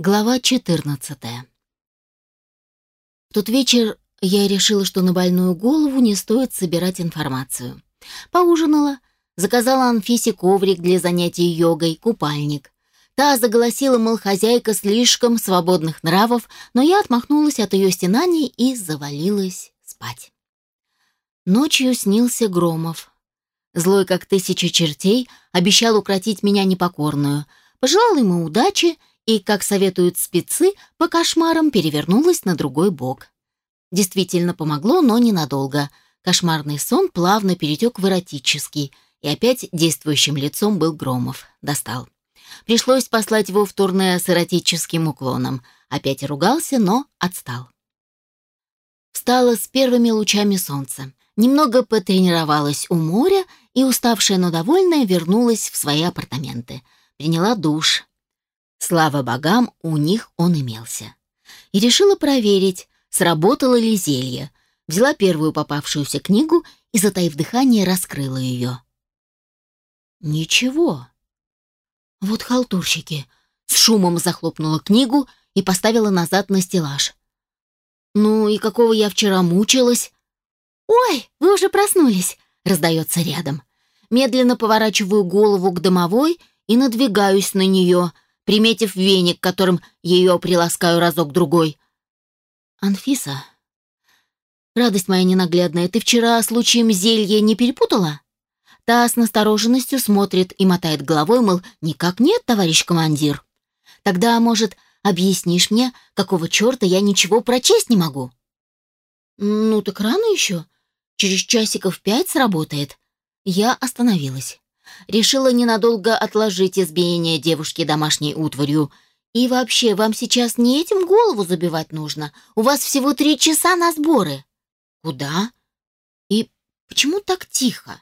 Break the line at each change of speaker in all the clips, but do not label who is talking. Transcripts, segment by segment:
Глава 14. В тот вечер я решила, что на больную голову не стоит собирать информацию. Поужинала, заказала Анфисе коврик для занятий йогой, купальник. Та заголосила, мол, хозяйка слишком свободных нравов, но я отмахнулась от ее стенаний и завалилась спать. Ночью снился Громов. Злой, как тысяча чертей, обещал укротить меня непокорную. Пожелал ему удачи и, как советуют спецы, по кошмарам перевернулась на другой бок. Действительно помогло, но ненадолго. Кошмарный сон плавно перетек в эротический, и опять действующим лицом был Громов. Достал. Пришлось послать его в турне с эротическим уклоном. Опять ругался, но отстал. Встала с первыми лучами солнца. Немного потренировалась у моря и, уставшая, но довольная, вернулась в свои апартаменты. Приняла душ, Слава богам, у них он имелся. И решила проверить, сработало ли зелье. Взяла первую попавшуюся книгу и, затаив дыхание, раскрыла ее. Ничего. Вот халтурщики. С шумом захлопнула книгу и поставила назад на стеллаж. Ну и какого я вчера мучилась? «Ой, вы уже проснулись!» — раздается рядом. Медленно поворачиваю голову к домовой и надвигаюсь на нее — приметив веник, которым ее приласкаю разок-другой. «Анфиса, радость моя ненаглядная, ты вчера случаем зелье не перепутала?» Та с настороженностью смотрит и мотает головой, мол, никак нет, товарищ командир. Тогда, может, объяснишь мне, какого черта я ничего прочесть не могу? Ну, так рано еще. Через часиков пять сработает. Я остановилась. Решила ненадолго отложить избиение девушки домашней утварью. И вообще, вам сейчас не этим голову забивать нужно. У вас всего три часа на сборы. Куда? И почему так тихо?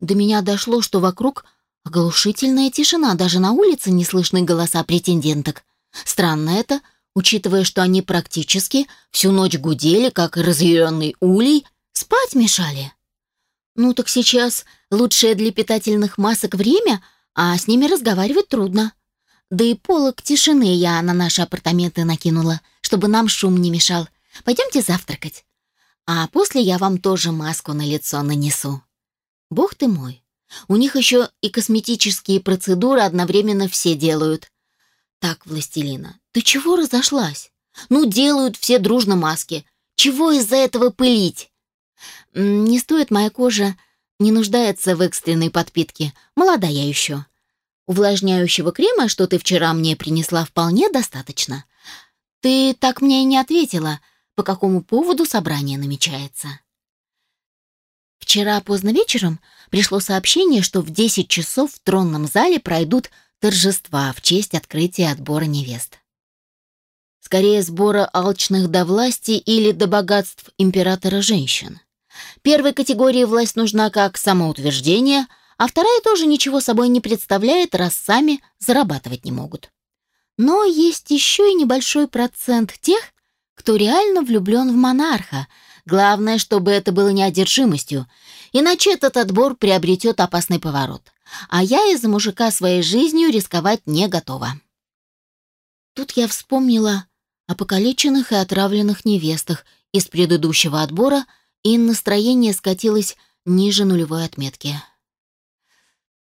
До меня дошло, что вокруг оглушительная тишина, даже на улице не слышны голоса претенденток. Странно это, учитывая, что они практически всю ночь гудели, как разъяренный улей, спать мешали. Ну так сейчас лучшее для питательных масок время, а с ними разговаривать трудно. Да и полок тишины я на наши апартаменты накинула, чтобы нам шум не мешал. Пойдемте завтракать. А после я вам тоже маску на лицо нанесу. Бог ты мой. У них еще и косметические процедуры одновременно все делают. Так, Властелина, ты чего разошлась? Ну, делают все дружно маски. Чего из-за этого пылить? Не стоит моя кожа, не нуждается в экстренной подпитке. Молодая еще. Увлажняющего крема, что ты вчера мне принесла, вполне достаточно. Ты так мне и не ответила, по какому поводу собрание намечается. Вчера поздно вечером пришло сообщение, что в 10 часов в тронном зале пройдут торжества в честь открытия отбора невест. Скорее сбора алчных до власти или до богатств императора женщин. Первой категории власть нужна как самоутверждение, а вторая тоже ничего собой не представляет, раз сами зарабатывать не могут. Но есть еще и небольшой процент тех, кто реально влюблен в монарха. Главное, чтобы это было неодержимостью, иначе этот отбор приобретет опасный поворот. А я из-за мужика своей жизнью рисковать не готова. Тут я вспомнила о покалеченных и отравленных невестах из предыдущего отбора – и настроение скатилось ниже нулевой отметки.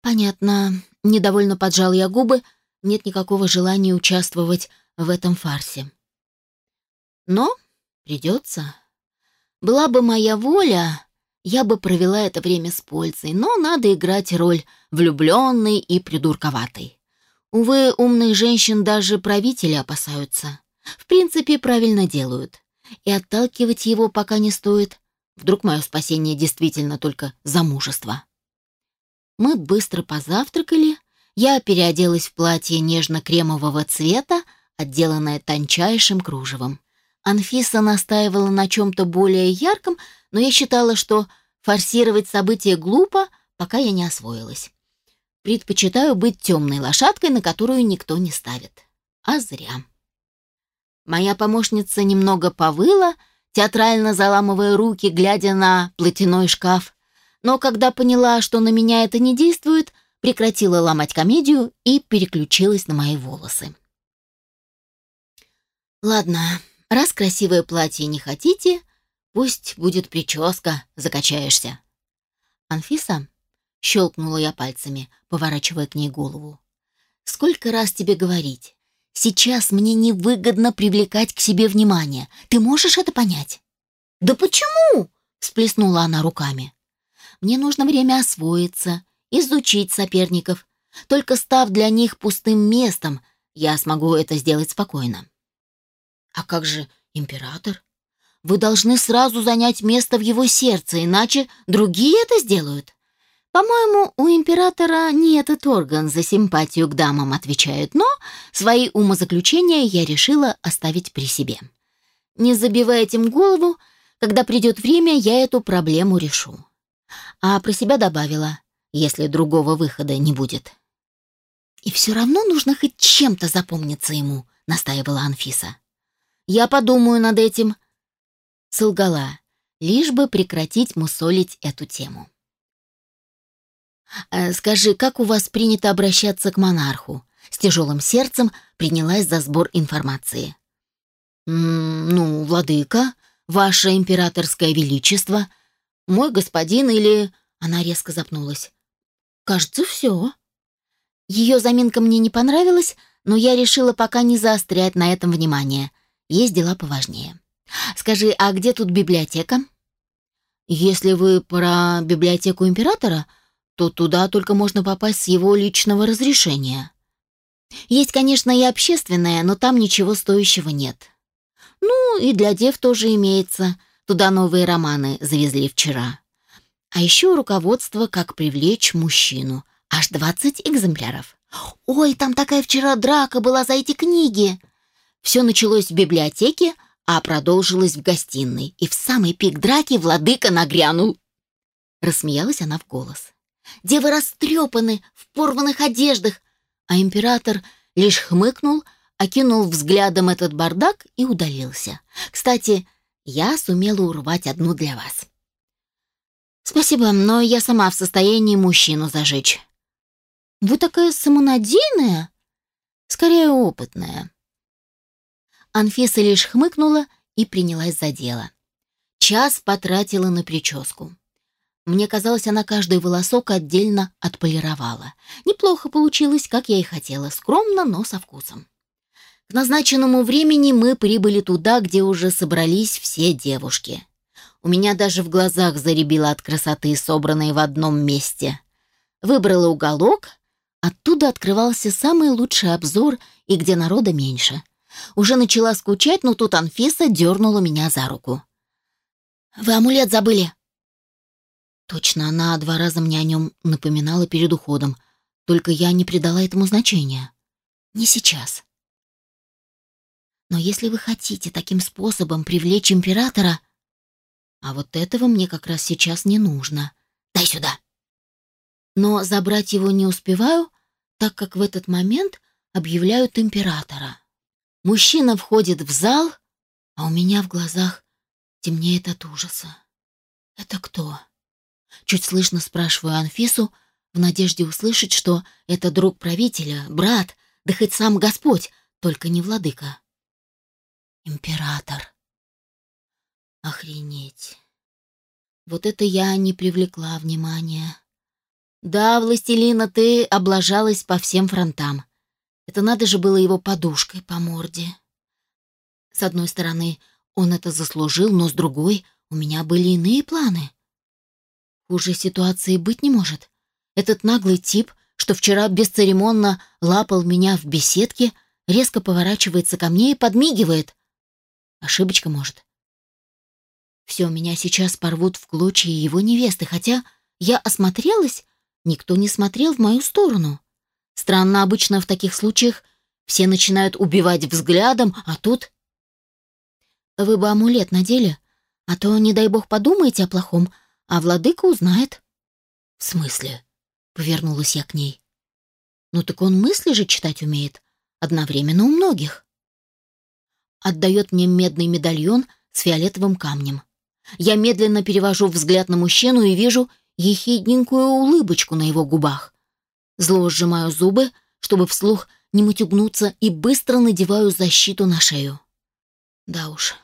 «Понятно», — недовольно поджал я губы, нет никакого желания участвовать в этом фарсе. «Но придется. Была бы моя воля, я бы провела это время с пользой, но надо играть роль влюбленной и придурковатой. Увы, умных женщин даже правители опасаются. В принципе, правильно делают. И отталкивать его пока не стоит. Вдруг мое спасение действительно только замужество. Мы быстро позавтракали, я переоделась в платье нежно-кремового цвета, отделанное тончайшим кружевом. Анфиса настаивала на чем-то более ярком, но я считала, что форсировать события глупо, пока я не освоилась. Предпочитаю быть темной лошадкой, на которую никто не ставит. А зря. Моя помощница немного повыла, театрально заламывая руки, глядя на платяной шкаф. Но когда поняла, что на меня это не действует, прекратила ломать комедию и переключилась на мои волосы. Ладно, раз красивое платье не хотите, пусть будет прическа, закачаешься. Анфиса, щелкнула я пальцами, поворачивая к ней голову. Сколько раз тебе говорить? Сейчас мне невыгодно привлекать к себе внимание. Ты можешь это понять? Да почему? всплеснула она руками. Мне нужно время освоиться, изучить соперников. Только став для них пустым местом, я смогу это сделать спокойно. А как же император? Вы должны сразу занять место в его сердце, иначе другие это сделают. По-моему, у императора не этот орган за симпатию к дамам отвечает, но свои умозаключения я решила оставить при себе. Не забивая этим голову, когда придет время, я эту проблему решу. А про себя добавила, если другого выхода не будет. «И все равно нужно хоть чем-то запомниться ему», — настаивала Анфиса. «Я подумаю над этим», — солгала, лишь бы прекратить мусолить эту тему. «Э, «Скажи, как у вас принято обращаться к монарху?» С тяжелым сердцем принялась за сбор информации. «М -м, «Ну, владыка, ваше императорское величество, мой господин или...» Она резко запнулась. «Кажется, все». Ее заминка мне не понравилась, но я решила пока не заострять на этом внимание. Есть дела поважнее. «Скажи, а где тут библиотека?» «Если вы про библиотеку императора, то туда только можно попасть с его личного разрешения. Есть, конечно, и общественное, но там ничего стоящего нет. Ну, и для дев тоже имеется. Туда новые романы завезли вчера. А еще руководство «Как привлечь мужчину». Аж 20 экземпляров. Ой, там такая вчера драка была за эти книги. Все началось в библиотеке, а продолжилось в гостиной. И в самый пик драки владыка нагрянул. Рассмеялась она в голос. Девы растрепаны, в порванных одеждах, а император лишь хмыкнул, окинул взглядом этот бардак и удалился. Кстати, я сумела урвать одну для вас. Спасибо, но я сама в состоянии мужчину зажечь. Вы такая самонадеянная? Скорее, опытная. Анфиса лишь хмыкнула и принялась за дело. Час потратила на прическу. Мне казалось, она каждый волосок отдельно отполировала. Неплохо получилось, как я и хотела, скромно, но со вкусом. К назначенному времени мы прибыли туда, где уже собрались все девушки. У меня даже в глазах заребило от красоты, собранной в одном месте. Выбрала уголок, оттуда открывался самый лучший обзор и где народа меньше. Уже начала скучать, но тут Анфиса дернула меня за руку. «Вы амулет забыли?» Точно, она два раза мне о нем напоминала перед уходом, только я не придала этому значения. Не сейчас. Но если вы хотите таким способом привлечь императора... А вот этого мне как раз сейчас не нужно. Дай сюда. Но забрать его не успеваю, так как в этот момент объявляют императора. Мужчина входит в зал, а у меня в глазах темнеет от ужаса. Это кто? Чуть слышно спрашиваю Анфису, в надежде услышать, что это друг правителя, брат, да хоть сам Господь, только не владыка. Император. Охренеть. Вот это я не привлекла внимания. Да, властелина, ты облажалась по всем фронтам. Это надо же было его подушкой по морде. С одной стороны, он это заслужил, но с другой, у меня были иные планы. Хуже ситуации быть не может. Этот наглый тип, что вчера бесцеремонно лапал меня в беседке, резко поворачивается ко мне и подмигивает. Ошибочка, может. Все, меня сейчас порвут в клочья его невесты, хотя я осмотрелась, никто не смотрел в мою сторону. Странно, обычно в таких случаях все начинают убивать взглядом, а тут... Вы бы амулет надели, а то, не дай бог, подумаете о плохом, а владыка узнает. В смысле? Повернулась я к ней. Ну так он мысли же читать умеет, одновременно у многих. Отдает мне медный медальон с фиолетовым камнем. Я медленно перевожу взгляд на мужчину и вижу ехидненькую улыбочку на его губах. Зло сжимаю зубы, чтобы вслух не мутюгнуться, и быстро надеваю защиту на шею. Да уж,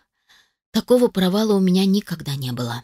такого провала у меня никогда не было.